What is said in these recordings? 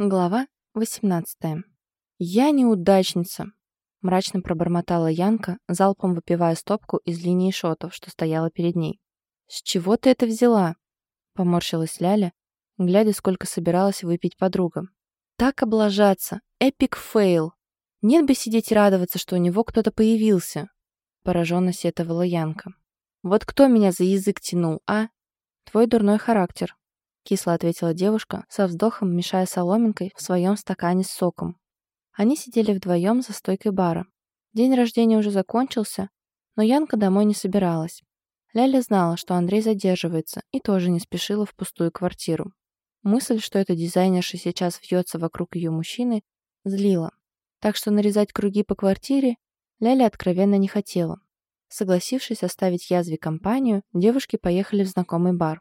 Глава 18. «Я неудачница», — мрачно пробормотала Янка, залпом выпивая стопку из линии шотов, что стояла перед ней. «С чего ты это взяла?» — поморщилась Ляля, глядя, сколько собиралась выпить подруга. «Так облажаться! Epic fail! Нет бы сидеть и радоваться, что у него кто-то появился!» — пораженно сетовала Янка. «Вот кто меня за язык тянул, а? Твой дурной характер», кисло ответила девушка, со вздохом мешая соломинкой в своем стакане с соком. Они сидели вдвоем за стойкой бара. День рождения уже закончился, но Янка домой не собиралась. Ляля знала, что Андрей задерживается, и тоже не спешила в пустую квартиру. Мысль, что эта дизайнерша сейчас вьется вокруг ее мужчины, злила. Так что нарезать круги по квартире Ляля откровенно не хотела. Согласившись оставить язве компанию, девушки поехали в знакомый бар.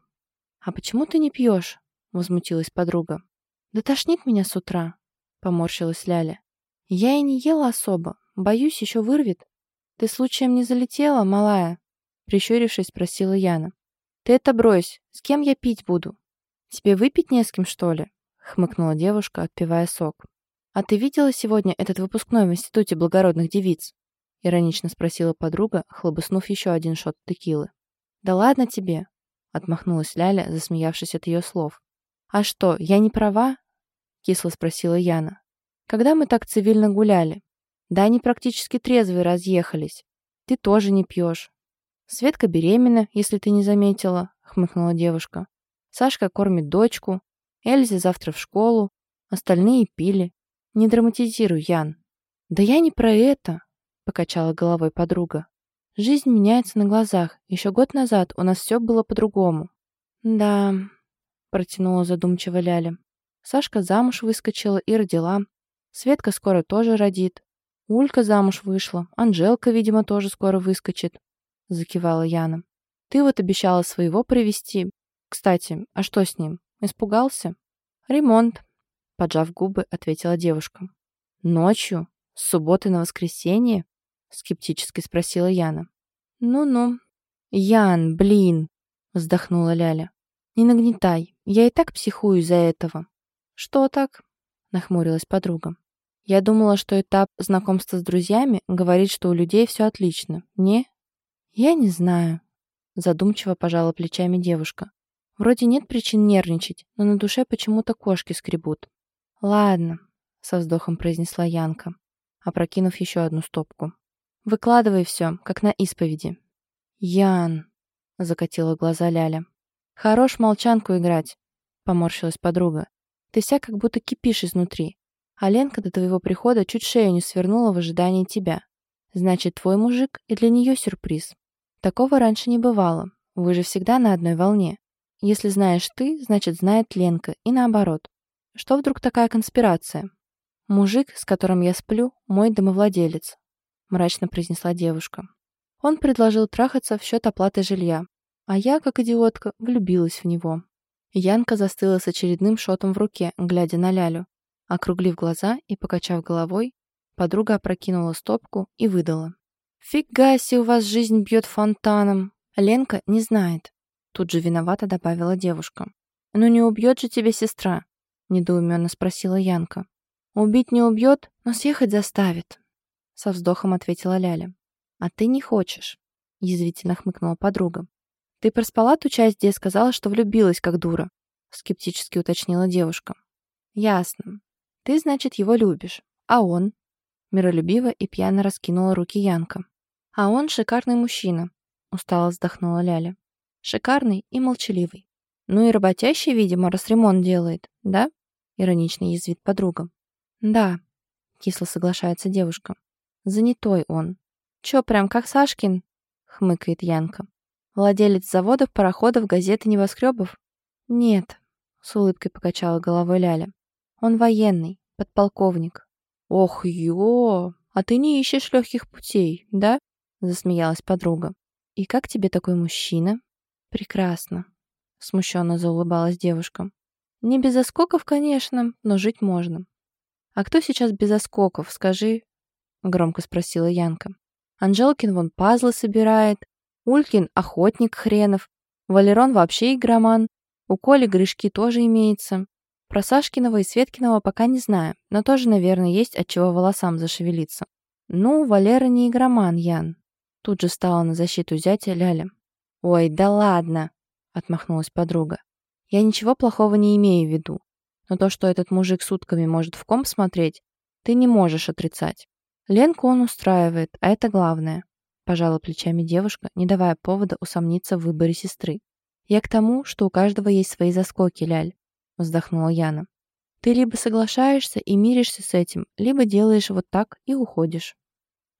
«А почему ты не пьешь?» — возмутилась подруга. «Да тошнит меня с утра», — поморщилась Ляля. «Я и не ела особо. Боюсь, еще вырвет». «Ты случаем не залетела, малая?» Прищурившись, спросила Яна. «Ты это брось. С кем я пить буду?» «Тебе выпить не с кем, что ли?» — хмыкнула девушка, отпивая сок. «А ты видела сегодня этот выпускной в Институте благородных девиц?» — иронично спросила подруга, хлобыснув еще один шот текилы. «Да ладно тебе отмахнулась Ляля, засмеявшись от ее слов. «А что, я не права?» — кисло спросила Яна. «Когда мы так цивильно гуляли? Да они практически трезвые разъехались. Ты тоже не пьешь. Светка беременна, если ты не заметила», — хмыкнула девушка. «Сашка кормит дочку, Эльзе завтра в школу, остальные пили. Не драматизируй, Ян». «Да я не про это», — покачала головой подруга. Жизнь меняется на глазах. Еще год назад у нас все было по-другому. Да, протянула задумчиво Ляля. Сашка замуж выскочила и родила. Светка скоро тоже родит. Улька замуж вышла. Анжелка, видимо, тоже скоро выскочит. Закивала Яна. Ты вот обещала своего привести. Кстати, а что с ним? Испугался? Ремонт. Поджав губы, ответила девушка. Ночью? С субботы на воскресенье? Скептически спросила Яна. «Ну-ну». «Ян, блин!» Вздохнула Ляля. «Не нагнетай. Я и так психую из-за этого». «Что так?» Нахмурилась подруга. «Я думала, что этап знакомства с друзьями говорит, что у людей все отлично. Не?» «Я не знаю», задумчиво пожала плечами девушка. Вроде нет причин нервничать, но на душе почему-то кошки скребут. «Ладно», — со вздохом произнесла Янка, опрокинув еще одну стопку. Выкладывай все, как на исповеди». «Ян», — закатила глаза Ляля. «Хорош молчанку играть», — поморщилась подруга. «Ты вся как будто кипишь изнутри. А Ленка до твоего прихода чуть шею не свернула в ожидании тебя. Значит, твой мужик и для нее сюрприз. Такого раньше не бывало. Вы же всегда на одной волне. Если знаешь ты, значит, знает Ленка, и наоборот. Что вдруг такая конспирация? Мужик, с которым я сплю, мой домовладелец, мрачно произнесла девушка. Он предложил трахаться в счет оплаты жилья, а я, как идиотка, влюбилась в него. Янка застыла с очередным шотом в руке, глядя на Лялю. Округлив глаза и покачав головой, подруга опрокинула стопку и выдала. «Фига себе у вас жизнь бьет фонтаном!» Ленка не знает. Тут же виновата добавила девушка. «Ну не убьет же тебя сестра?» Недоуменно спросила Янка. «Убить не убьет, но съехать заставит», со вздохом ответила Ляля. «А ты не хочешь», — язвительно хмыкнула подруга. «Ты проспала ту часть, где я сказала, что влюбилась, как дура», — скептически уточнила девушка. «Ясно. Ты, значит, его любишь. А он?» Миролюбиво и пьяно раскинула руки Янка. «А он шикарный мужчина», — устало вздохнула Ляля. «Шикарный и молчаливый. Ну и работящий, видимо, раз ремонт делает, да?» — иронично язвит подруга. «Да», — кисло соглашается девушка. Занятой он. Чё, прям как Сашкин? Хмыкает Янка. Владелец заводов, пароходов, газет и небоскребов? Нет, с улыбкой покачала головой Ляля. Он военный, подполковник. Ох, ё, а ты не ищешь легких путей, да? Засмеялась подруга. И как тебе такой мужчина? Прекрасно. Смущенно заулыбалась девушка. Не без оскоков, конечно, но жить можно. А кто сейчас без оскоков, скажи? Громко спросила Янка. Анжелкин вон пазлы собирает, Улькин охотник хренов, Валерон вообще игроман, у Коли грешки тоже имеется. Про Сашкиного и Светкиного пока не знаю, но тоже, наверное, есть от чего волосам зашевелиться. Ну, Валера не игроман, Ян. Тут же стала на защиту зятя Ляля. «Ой, да ладно!» — отмахнулась подруга. «Я ничего плохого не имею в виду. Но то, что этот мужик сутками может в ком смотреть, ты не можешь отрицать. Ленку он устраивает, а это главное», — пожала плечами девушка, не давая повода усомниться в выборе сестры. «Я к тому, что у каждого есть свои заскоки, Ляль вздохнула Яна. Ты либо соглашаешься и миришься с этим, либо делаешь вот так и уходишь.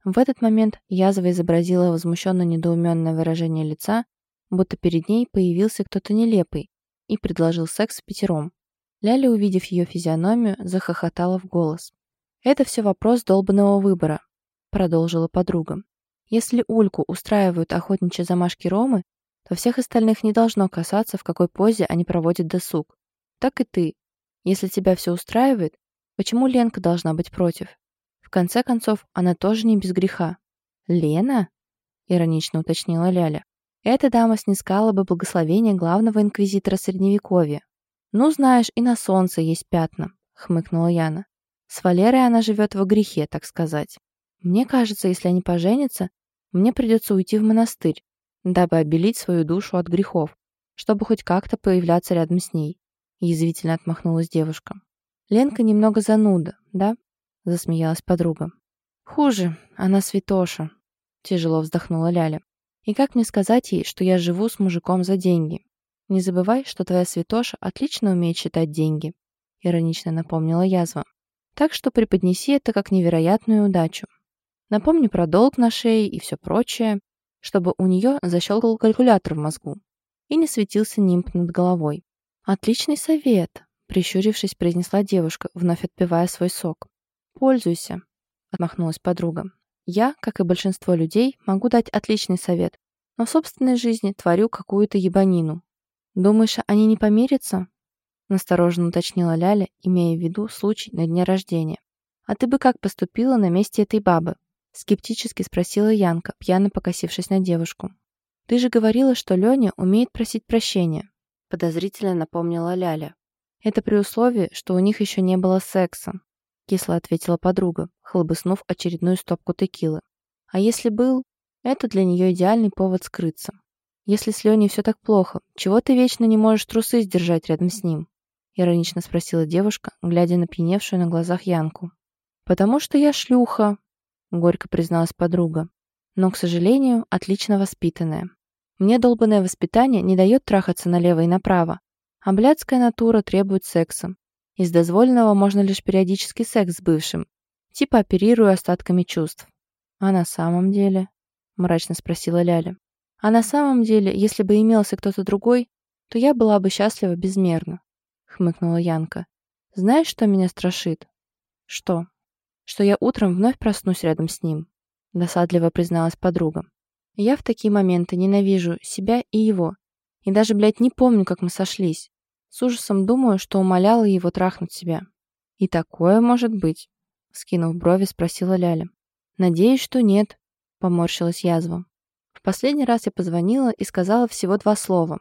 В этот момент язва изобразила возмущенно недоуменное выражение лица, будто перед ней появился кто-то нелепый и предложил секс пятером. Ляля, увидев ее физиономию, захохотала в голос. «Это все вопрос долбанного выбора», — продолжила подруга. «Если Ульку устраивают охотничьи замашки Ромы, то всех остальных не должно касаться, в какой позе они проводят досуг так и ты. Если тебя все устраивает, почему Ленка должна быть против? В конце концов, она тоже не без греха. «Лена?» — иронично уточнила Ляля. «Эта дама снискала бы благословение главного инквизитора Средневековья. Ну, знаешь, и на солнце есть пятна», — хмыкнула Яна. «С Валерой она живет во грехе, так сказать. Мне кажется, если они поженятся, мне придется уйти в монастырь, дабы обелить свою душу от грехов, чтобы хоть как-то появляться рядом с ней. — язвительно отмахнулась девушка. «Ленка немного зануда, да?» — засмеялась подруга. «Хуже, она святоша», — тяжело вздохнула Ляля. «И как мне сказать ей, что я живу с мужиком за деньги? Не забывай, что твоя святоша отлично умеет считать деньги», — иронично напомнила язва. «Так что преподнеси это как невероятную удачу. Напомни про долг на шее и все прочее, чтобы у нее защелкал калькулятор в мозгу и не светился нимб над головой. «Отличный совет», — прищурившись, произнесла девушка, вновь отпивая свой сок. «Пользуйся», — отмахнулась подруга. «Я, как и большинство людей, могу дать отличный совет, но в собственной жизни творю какую-то ебанину. Думаешь, они не помирятся?» Настороженно уточнила Ляля, имея в виду случай на дне рождения. «А ты бы как поступила на месте этой бабы?» Скептически спросила Янка, пьяно покосившись на девушку. «Ты же говорила, что Леня умеет просить прощения подозрительно напомнила Ляля. «Это при условии, что у них еще не было секса», кисло ответила подруга, хлобыснув очередную стопку текилы. «А если был, это для нее идеальный повод скрыться. Если с Леней все так плохо, чего ты вечно не можешь трусы сдержать рядом с ним?» Иронично спросила девушка, глядя на пьяневшую на глазах Янку. «Потому что я шлюха», — горько призналась подруга, но, к сожалению, отлично воспитанная. Мне долбанное воспитание не дает трахаться налево и направо, а блядская натура требует секса. Из дозволенного можно лишь периодический секс с бывшим, типа оперирую остатками чувств. А на самом деле? Мрачно спросила Ляля. А на самом деле, если бы имелся кто-то другой, то я была бы счастлива безмерно, хмыкнула Янка. Знаешь, что меня страшит? Что? Что я утром вновь проснусь рядом с ним, досадливо призналась подруга. Я в такие моменты ненавижу себя и его. И даже, блядь, не помню, как мы сошлись. С ужасом думаю, что умоляла его трахнуть себя. «И такое может быть?» Скинув брови, спросила Ляля. «Надеюсь, что нет», — поморщилась язва. В последний раз я позвонила и сказала всего два слова.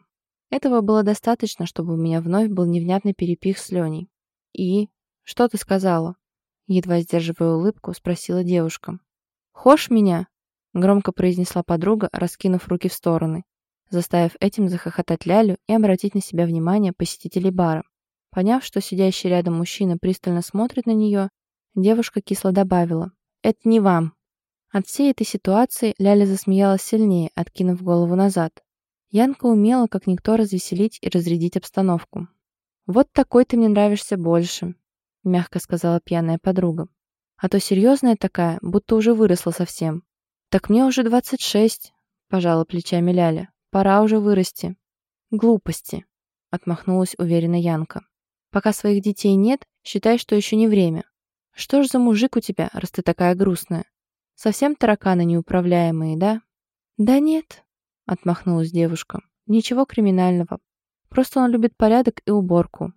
Этого было достаточно, чтобы у меня вновь был невнятный перепих с Леней. «И? Что ты сказала?» Едва сдерживая улыбку, спросила девушка. «Хошь меня?» Громко произнесла подруга, раскинув руки в стороны, заставив этим захохотать Лялю и обратить на себя внимание посетителей бара. Поняв, что сидящий рядом мужчина пристально смотрит на нее, девушка кисло добавила «Это не вам». От всей этой ситуации Ляля засмеялась сильнее, откинув голову назад. Янка умела, как никто, развеселить и разрядить обстановку. «Вот такой ты мне нравишься больше», — мягко сказала пьяная подруга. «А то серьезная такая, будто уже выросла совсем. «Так мне уже двадцать шесть», — пожала плечами Ляля. «Пора уже вырасти». «Глупости», — отмахнулась уверенно Янка. «Пока своих детей нет, считай, что еще не время. Что ж за мужик у тебя, раз ты такая грустная? Совсем тараканы неуправляемые, да?» «Да нет», — отмахнулась девушка. «Ничего криминального. Просто он любит порядок и уборку».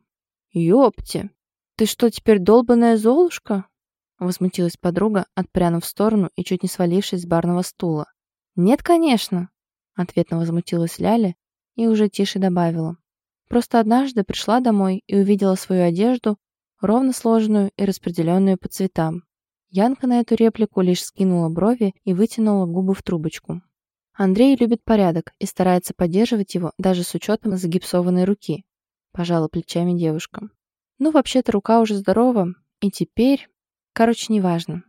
«Ёпти! Ты что, теперь долбаная Золушка?» Возмутилась подруга, отпрянув в сторону и чуть не свалившись с барного стула. «Нет, конечно!» Ответно возмутилась Ляля и уже тише добавила. Просто однажды пришла домой и увидела свою одежду, ровно сложенную и распределенную по цветам. Янка на эту реплику лишь скинула брови и вытянула губы в трубочку. Андрей любит порядок и старается поддерживать его даже с учетом загипсованной руки. Пожала плечами девушка. Ну, вообще-то рука уже здорова, и теперь... Короче, неважно.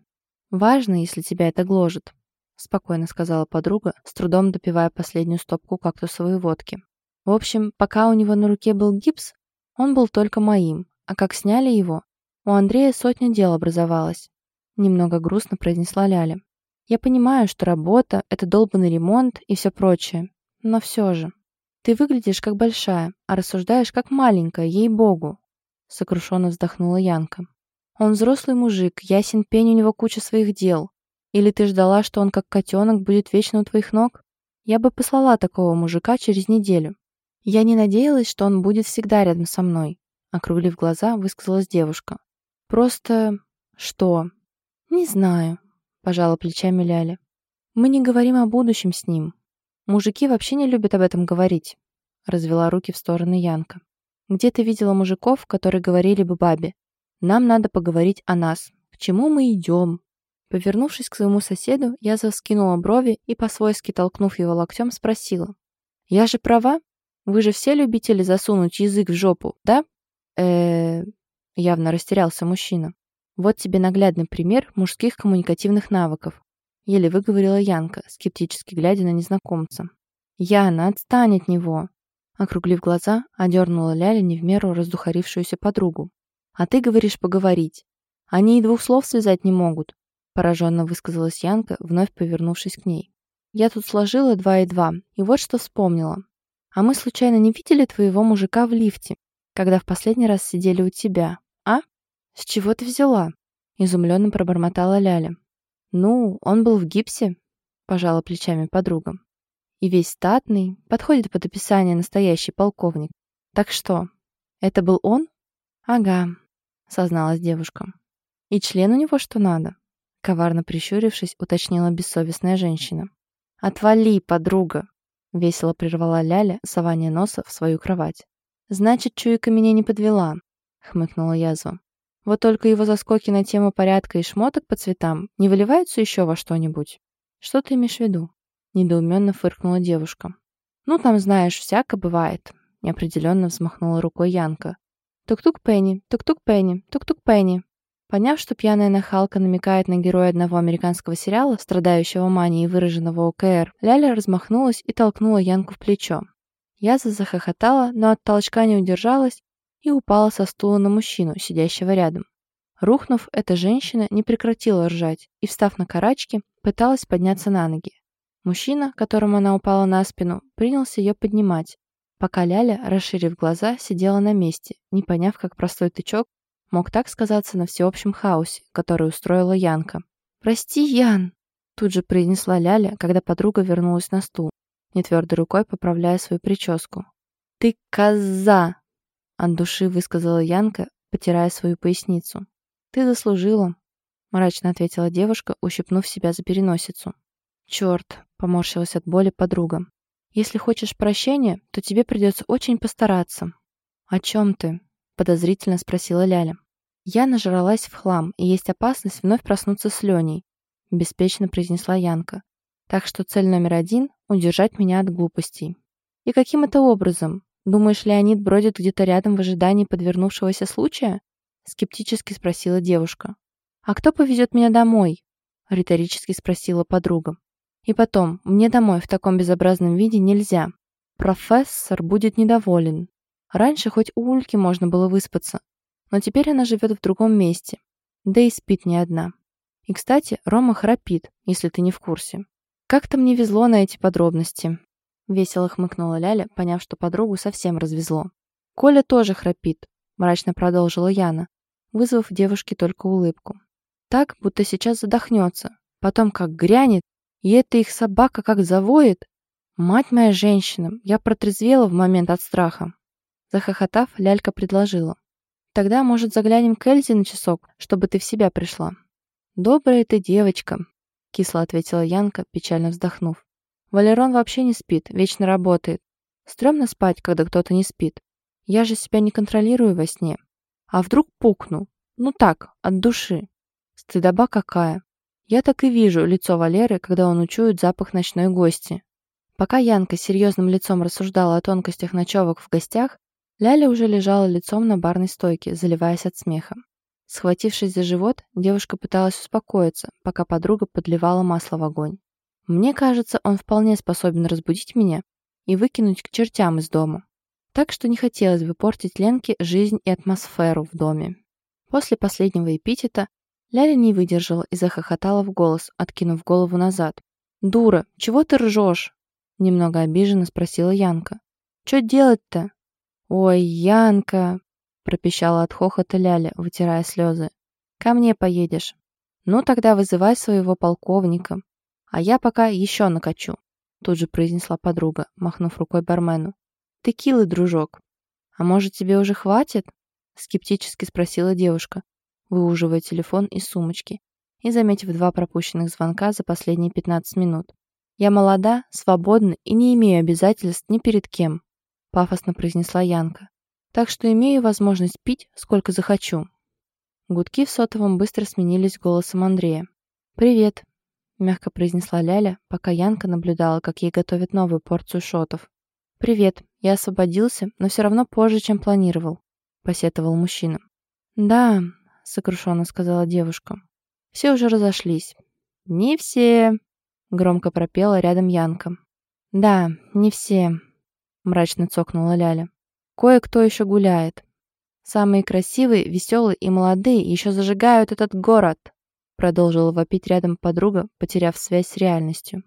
Важно, если тебя это гложет, спокойно сказала подруга, с трудом допивая последнюю стопку кактусовой водки. В общем, пока у него на руке был гипс, он был только моим, а как сняли его, у Андрея сотня дел образовалось. Немного грустно произнесла Ляля. Я понимаю, что работа — это долбанный ремонт и все прочее, но все же. Ты выглядишь как большая, а рассуждаешь как маленькая, ей-богу. Сокрушенно вздохнула Янка. Он взрослый мужик, ясен пень, у него куча своих дел. Или ты ждала, что он как котенок будет вечно у твоих ног? Я бы послала такого мужика через неделю. Я не надеялась, что он будет всегда рядом со мной. Округлив глаза, высказалась девушка. Просто... что? Не знаю, пожала плечами Ляля. Мы не говорим о будущем с ним. Мужики вообще не любят об этом говорить. Развела руки в стороны Янка. Где ты видела мужиков, которые говорили бы бабе? Нам надо поговорить о нас. К чему мы идем? Повернувшись к своему соседу, я заскинула брови и, по-свойски толкнув его локтем, спросила. «Я же права? Вы же все любители засунуть язык в жопу, да?» э явно растерялся мужчина. «Вот тебе наглядный пример мужских коммуникативных навыков», еле выговорила Янка, скептически глядя на незнакомца. «Яна, отстань от него!» Округлив глаза, одернула Ляля не в меру раздухарившуюся подругу. «А ты говоришь поговорить. Они и двух слов связать не могут пораженно высказалась Янка, вновь повернувшись к ней. «Я тут сложила два и два, и вот что вспомнила. А мы случайно не видели твоего мужика в лифте, когда в последний раз сидели у тебя? С чего ты взяла?» Изумленно пробормотала Ляля. «Ну, он был в гипсе», — пожала плечами подруга. «И весь статный, подходит под описание настоящий полковник. Так что, это был он?» «Ага», — созналась девушка. «И член у него что надо?» Коварно прищурившись, уточнила бессовестная женщина. «Отвали, подруга!» Весело прервала Ляля сование носа в свою кровать. «Значит, чуйка меня не подвела», — хмыкнула язва. «Вот только его заскоки на тему порядка и шмоток по цветам не выливаются еще во что-нибудь?» «Что ты имеешь в виду?» — недоуменно фыркнула девушка. «Ну, там, знаешь, всяко бывает», — неопределенно взмахнула рукой Янка. «Тук-тук Пенни, тук-тук Пенни, тук-тук Пенни». Поняв, что пьяная нахалка намекает на героя одного американского сериала, страдающего манией выраженного ОКР, Ляля размахнулась и толкнула Янку в плечо. Яза захохотала, но от толчка не удержалась и упала со стула на мужчину, сидящего рядом. Рухнув, эта женщина не прекратила ржать и, встав на карачки, пыталась подняться на ноги. Мужчина, которому она упала на спину, принялся ее поднимать, пока Ляля, расширив глаза, сидела на месте, не поняв, как простой тычок мог так сказаться на всеобщем хаосе, который устроила Янка. «Прости, Ян!» Тут же произнесла Ляля, когда подруга вернулась на стул, нетвердой рукой поправляя свою прическу. «Ты коза!» От души высказала Янка, потирая свою поясницу. «Ты заслужила», — мрачно ответила девушка, ущипнув себя за переносицу. «Черт!» — поморщилась от боли подруга. «Если хочешь прощения, то тебе придется очень постараться». «О чем ты?» подозрительно спросила Ляля. «Я нажралась в хлам, и есть опасность вновь проснуться с Леней», беспечно произнесла Янка. «Так что цель номер один — удержать меня от глупостей». «И каким это образом? Думаешь, Леонид бродит где-то рядом в ожидании подвернувшегося случая?» скептически спросила девушка. «А кто повезет меня домой?» риторически спросила подруга. «И потом, мне домой в таком безобразном виде нельзя. Профессор будет недоволен. Раньше хоть у Ульки можно было выспаться, но теперь она живет в другом месте, да и спит не одна. И, кстати, Рома храпит, если ты не в курсе. Как-то мне везло на эти подробности. Весело хмыкнула Ляля, поняв, что подругу совсем развезло. Коля тоже храпит, мрачно продолжила Яна, вызвав девушке только улыбку. Так, будто сейчас задохнется, потом как грянет, и эта их собака как завоет. Мать моя женщина, я протрезвела в момент от страха. Захохотав, лялька предложила. «Тогда, может, заглянем к Эльзе на часок, чтобы ты в себя пришла?» «Добрая ты девочка», — кисло ответила Янка, печально вздохнув. «Валерон вообще не спит, вечно работает. Стремно спать, когда кто-то не спит. Я же себя не контролирую во сне. А вдруг пукну? Ну так, от души. Стыдоба какая. Я так и вижу лицо Валеры, когда он учует запах ночной гости. Пока Янка серьезным лицом рассуждала о тонкостях ночевок в гостях, Ляля уже лежала лицом на барной стойке, заливаясь от смеха. Схватившись за живот, девушка пыталась успокоиться, пока подруга подливала масло в огонь. Мне кажется, он вполне способен разбудить меня и выкинуть к чертям из дома. Так что не хотелось бы портить Ленке жизнь и атмосферу в доме. После последнего эпитета Ляля не выдержала и захохотала в голос, откинув голову назад. «Дура, чего ты ржешь?» Немного обиженно спросила Янка. «Чё делать-то?» «Ой, Янка!» пропищала от хохота Ляля, вытирая слезы. «Ко мне поедешь. Ну, тогда вызывай своего полковника. А я пока еще накачу», тут же произнесла подруга, махнув рукой бармену. «Текилы, дружок. А может, тебе уже хватит?» скептически спросила девушка, выуживая телефон из сумочки и заметив два пропущенных звонка за последние 15 минут. «Я молода, свободна и не имею обязательств ни перед кем», пафосно произнесла Янка. «Так что имею возможность пить, сколько захочу». Гудки в сотовом быстро сменились голосом Андрея. «Привет», — мягко произнесла Ляля, пока Янка наблюдала, как ей готовят новую порцию шотов. «Привет, я освободился, но все равно позже, чем планировал», — посетовал мужчина. «Да», — сокрушенно сказала девушка. «Все уже разошлись». «Не все», — громко пропела рядом Янка. «Да, не все», — мрачно цокнула Ляля. «Кое-кто еще гуляет. Самые красивые, веселые и молодые еще зажигают этот город», — продолжила вопить рядом подруга, потеряв связь с реальностью.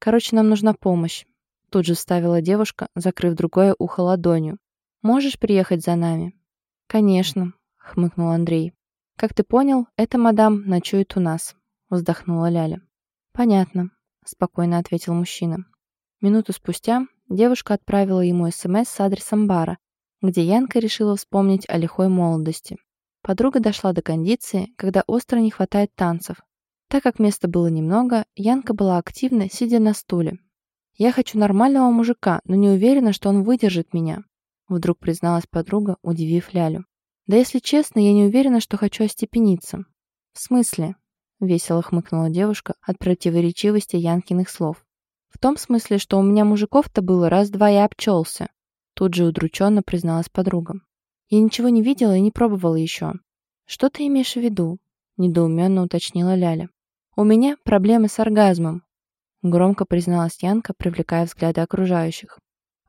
«Короче, нам нужна помощь», — тут же вставила девушка, закрыв другое ухо ладонью. «Можешь приехать за нами?» «Конечно», — хмыкнул Андрей. «Как ты понял, эта мадам ночует у нас», — вздохнула Ляля. «Понятно», — спокойно ответил мужчина. Минуту спустя девушка отправила ему СМС с адресом бара, где Янка решила вспомнить о лихой молодости. Подруга дошла до кондиции, когда остро не хватает танцев. Так как места было немного, Янка была активна, сидя на стуле. «Я хочу нормального мужика, но не уверена, что он выдержит меня», Вдруг призналась подруга, удивив Лялю. «Да если честно, я не уверена, что хочу остепениться». «В смысле?» — весело хмыкнула девушка от противоречивости Янкиных слов. «В том смысле, что у меня мужиков-то было раз-два и обчелся», тут же удрученно призналась подруга. «Я ничего не видела и не пробовала еще». «Что ты имеешь в виду?» — недоуменно уточнила Ляля. «У меня проблемы с оргазмом», — громко призналась Янка, привлекая взгляды окружающих.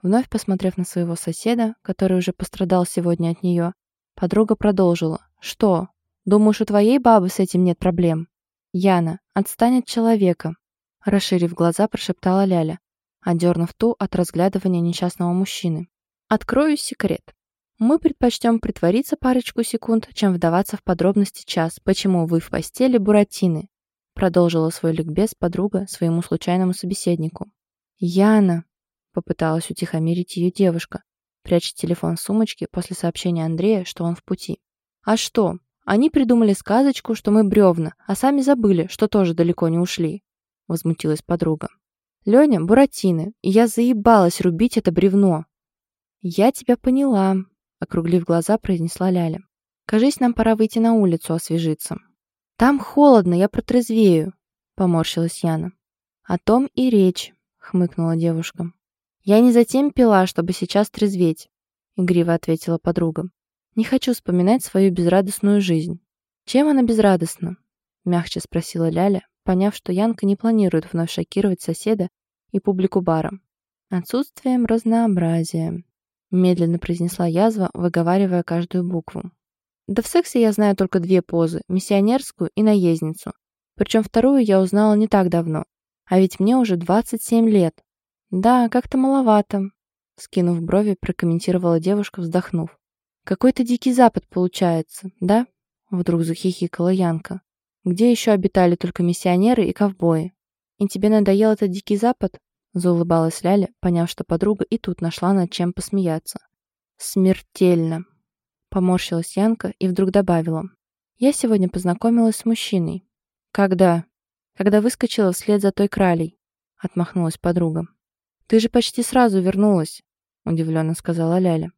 Вновь посмотрев на своего соседа, который уже пострадал сегодня от нее, подруга продолжила. «Что? Думаешь, у твоей бабы с этим нет проблем?» «Яна, отстань от человека!» Расширив глаза, прошептала Ляля, отдернув ту от разглядывания несчастного мужчины. «Открою секрет. Мы предпочтем притвориться парочку секунд, чем вдаваться в подробности час, почему вы в постели Буратины», продолжила свой ликбез подруга своему случайному собеседнику. «Яна!» Попыталась утихомирить ее девушка, пряча телефон в сумочке после сообщения Андрея, что он в пути. «А что? Они придумали сказочку, что мы бревна, а сами забыли, что тоже далеко не ушли», — возмутилась подруга. «Леня, Буратино, и я заебалась рубить это бревно». «Я тебя поняла», — округлив глаза, произнесла Ляля. «Кажись, нам пора выйти на улицу освежиться». «Там холодно, я протрезвею», — поморщилась Яна. «О том и речь», — хмыкнула девушка. «Я не затем пила, чтобы сейчас трезветь», — игриво ответила подруга. «Не хочу вспоминать свою безрадостную жизнь». «Чем она безрадостна?» — мягче спросила Ляля, поняв, что Янка не планирует вновь шокировать соседа и публику бара. «Отсутствием разнообразия», — медленно произнесла язва, выговаривая каждую букву. «Да в сексе я знаю только две позы — миссионерскую и наездницу. Причем вторую я узнала не так давно. А ведь мне уже 27 лет. «Да, как-то маловато», — скинув брови, прокомментировала девушка, вздохнув. «Какой-то дикий запад получается, да?» — вдруг захихикала Янка. «Где еще обитали только миссионеры и ковбои? И тебе надоел этот дикий запад?» — заулыбалась Ляля, поняв, что подруга и тут нашла над чем посмеяться. «Смертельно!» — поморщилась Янка и вдруг добавила. «Я сегодня познакомилась с мужчиной». «Когда?» «Когда выскочила вслед за той кралей», — отмахнулась подруга. «Ты же почти сразу вернулась», — удивленно сказала Ляля.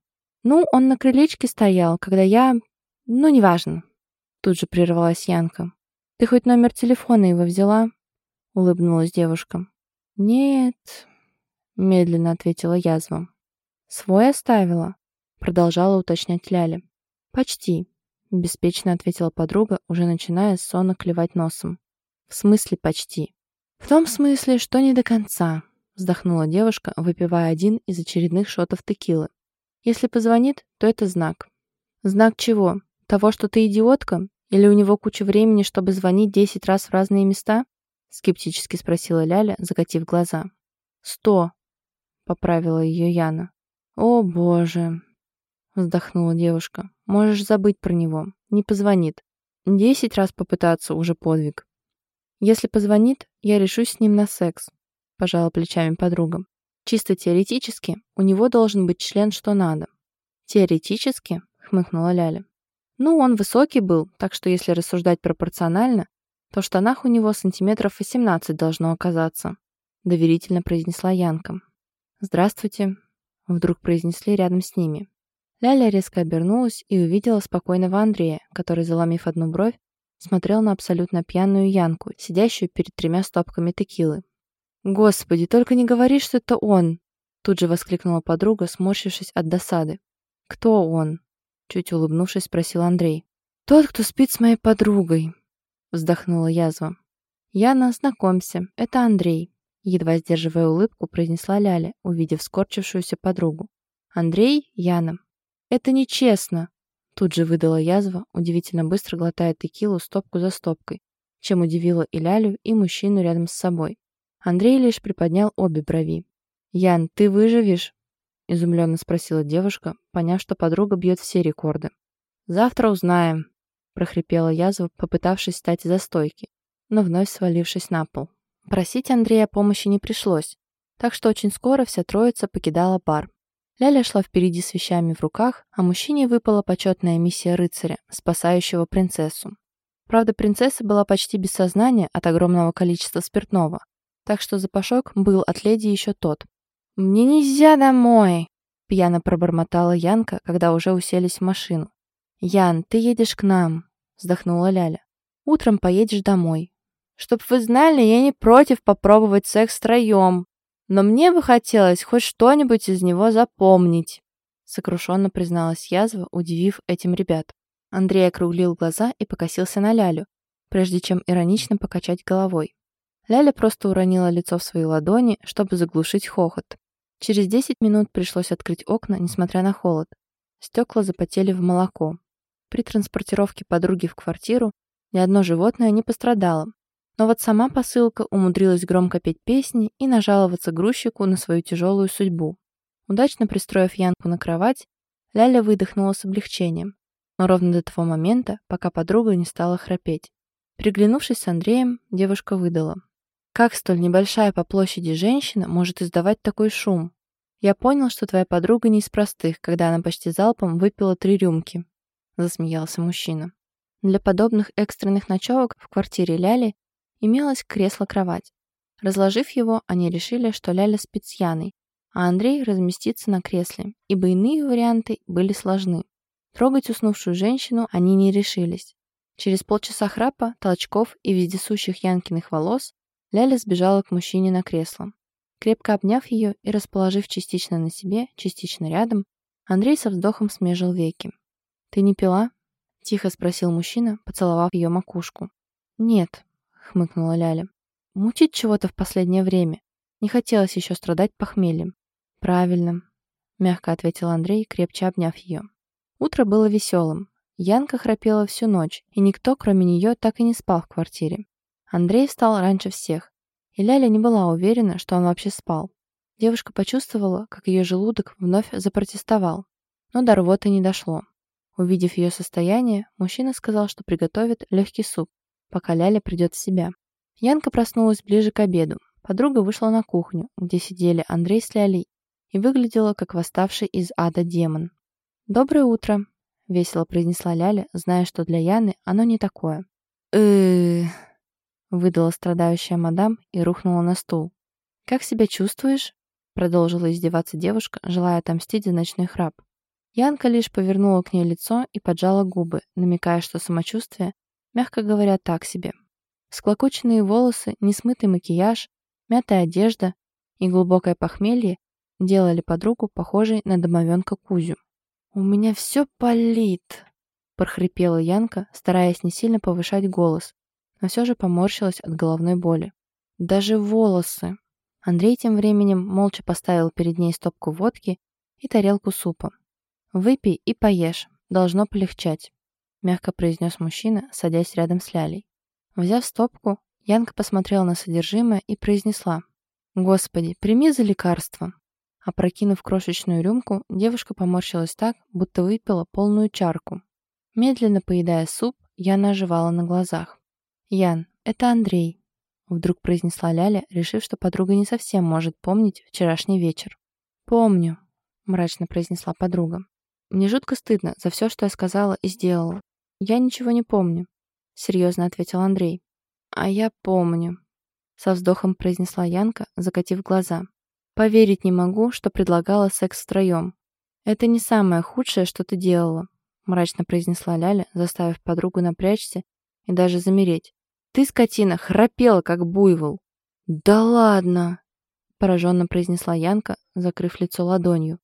«Ну, он на крылечке стоял, когда я... Ну, неважно». Тут же прервалась Янка. «Ты хоть номер телефона его взяла?» Улыбнулась девушка. «Нет», — медленно ответила язва. «Свой оставила?» Продолжала уточнять Ляля. «Почти», — беспечно ответила подруга, уже начиная сонно клевать носом. «В смысле почти?» «В том смысле, что не до конца», — вздохнула девушка, выпивая один из очередных шотов текилы. Если позвонит, то это знак. Знак чего? Того, что ты идиотка? Или у него куча времени, чтобы звонить десять раз в разные места? Скептически спросила Ляля, закатив глаза. Сто, поправила ее Яна. О, боже, вздохнула девушка. Можешь забыть про него. Не позвонит. Десять раз попытаться уже подвиг. Если позвонит, я решусь с ним на секс, пожала плечами подруга. Чисто теоретически у него должен быть член что надо. Теоретически, хмыкнула Ляля. Ну, он высокий был, так что если рассуждать пропорционально, то в штанах у него сантиметров 18 должно оказаться, доверительно произнесла Янка. Здравствуйте, вдруг произнесли рядом с ними. Ляля резко обернулась и увидела спокойного Андрея, который, заломив одну бровь, смотрел на абсолютно пьяную Янку, сидящую перед тремя стопками текилы. «Господи, только не говори, что это он!» Тут же воскликнула подруга, сморщившись от досады. «Кто он?» Чуть улыбнувшись, спросил Андрей. «Тот, кто спит с моей подругой», вздохнула язва. «Яна, знакомься, это Андрей», едва сдерживая улыбку, произнесла Ляля, увидев скорчившуюся подругу. «Андрей, Яна». «Это нечестно», тут же выдала язва, удивительно быстро глотая текилу стопку за стопкой, чем удивила и Лялю, и мужчину рядом с собой. Андрей лишь приподнял обе брови. «Ян, ты выживешь?» — изумленно спросила девушка, поняв, что подруга бьет все рекорды. «Завтра узнаем», — прохрипела язва, попытавшись встать из-за стойки, но вновь свалившись на пол. Просить Андрея помощи не пришлось, так что очень скоро вся троица покидала бар. Ляля шла впереди с вещами в руках, а мужчине выпала почетная миссия рыцаря, спасающего принцессу. Правда, принцесса была почти без сознания от огромного количества спиртного, так что запашок был от леди еще тот. «Мне нельзя домой!» — пьяно пробормотала Янка, когда уже уселись в машину. «Ян, ты едешь к нам!» — вздохнула Ляля. «Утром поедешь домой. Чтоб вы знали, я не против попробовать секс втроем, но мне бы хотелось хоть что-нибудь из него запомнить», — сокрушенно призналась язва, удивив этим ребят. Андрей округлил глаза и покосился на Лялю, прежде чем иронично покачать головой. Ляля просто уронила лицо в свои ладони, чтобы заглушить хохот. Через 10 минут пришлось открыть окна, несмотря на холод. Стекла запотели в молоко. При транспортировке подруги в квартиру ни одно животное не пострадало. Но вот сама посылка умудрилась громко петь песни и нажаловаться грузчику на свою тяжелую судьбу. Удачно пристроив Янку на кровать, Ляля выдохнула с облегчением, но ровно до того момента, пока подруга не стала храпеть. Приглянувшись с Андреем, девушка выдала. Как столь небольшая по площади женщина может издавать такой шум? Я понял, что твоя подруга не из простых, когда она почти залпом выпила три рюмки. Засмеялся мужчина. Для подобных экстренных ночевок в квартире Ляли имелось кресло-кровать. Разложив его, они решили, что Ляля спит с Яной, а Андрей разместится на кресле, ибо иные варианты были сложны. Трогать уснувшую женщину они не решились. Через полчаса храпа, толчков и вездесущих Янкиных волос Ляля сбежала к мужчине на кресло. Крепко обняв ее и расположив частично на себе, частично рядом, Андрей со вздохом смежил веки. «Ты не пила?» — тихо спросил мужчина, поцеловав ее макушку. «Нет», — хмыкнула Ляля. «Мучить чего-то в последнее время. Не хотелось еще страдать похмельем». «Правильно», — мягко ответил Андрей, крепче обняв ее. Утро было веселым. Янка храпела всю ночь, и никто, кроме нее, так и не спал в квартире. Андрей встал раньше всех, и Ляля не была уверена, что он вообще спал. Девушка почувствовала, как ее желудок вновь запротестовал, но до рвоты не дошло. Увидев ее состояние, мужчина сказал, что приготовит легкий суп, пока Ляля придет в себя. Янка проснулась ближе к обеду. Подруга вышла на кухню, где сидели Андрей с Лялей, и выглядела как восставший из ада демон. «Доброе утро», — весело произнесла Ляля, зная, что для Яны оно не такое. э выдала страдающая мадам и рухнула на стул. «Как себя чувствуешь?» продолжила издеваться девушка, желая отомстить за ночной храп. Янка лишь повернула к ней лицо и поджала губы, намекая, что самочувствие, мягко говоря, так себе. Склокоченные волосы, несмытый макияж, мятая одежда и глубокое похмелье делали подругу похожей на домовенка Кузю. «У меня все палит!» – прохрипела Янка, стараясь не сильно повышать голос, но все же поморщилась от головной боли. «Даже волосы!» Андрей тем временем молча поставил перед ней стопку водки и тарелку супа. «Выпей и поешь, должно полегчать», — мягко произнес мужчина, садясь рядом с Лялей. Взяв стопку, Янка посмотрела на содержимое и произнесла. «Господи, прими за лекарство». Опрокинув крошечную рюмку, девушка поморщилась так, будто выпила полную чарку. Медленно поедая суп, Яна оживала на глазах. «Ян, это Андрей», — вдруг произнесла Ляля, решив, что подруга не совсем может помнить вчерашний вечер. «Помню», — мрачно произнесла подруга. Мне жутко стыдно за все, что я сказала и сделала. Я ничего не помню, серьезно ответил Андрей. А я помню, со вздохом произнесла Янка, закатив глаза. Поверить не могу, что предлагала секс втроем. Это не самое худшее, что ты делала, мрачно произнесла Ляля, заставив подругу напрячься и даже замереть. Ты, скотина, храпела, как буйвол. Да ладно, пораженно произнесла Янка, закрыв лицо ладонью.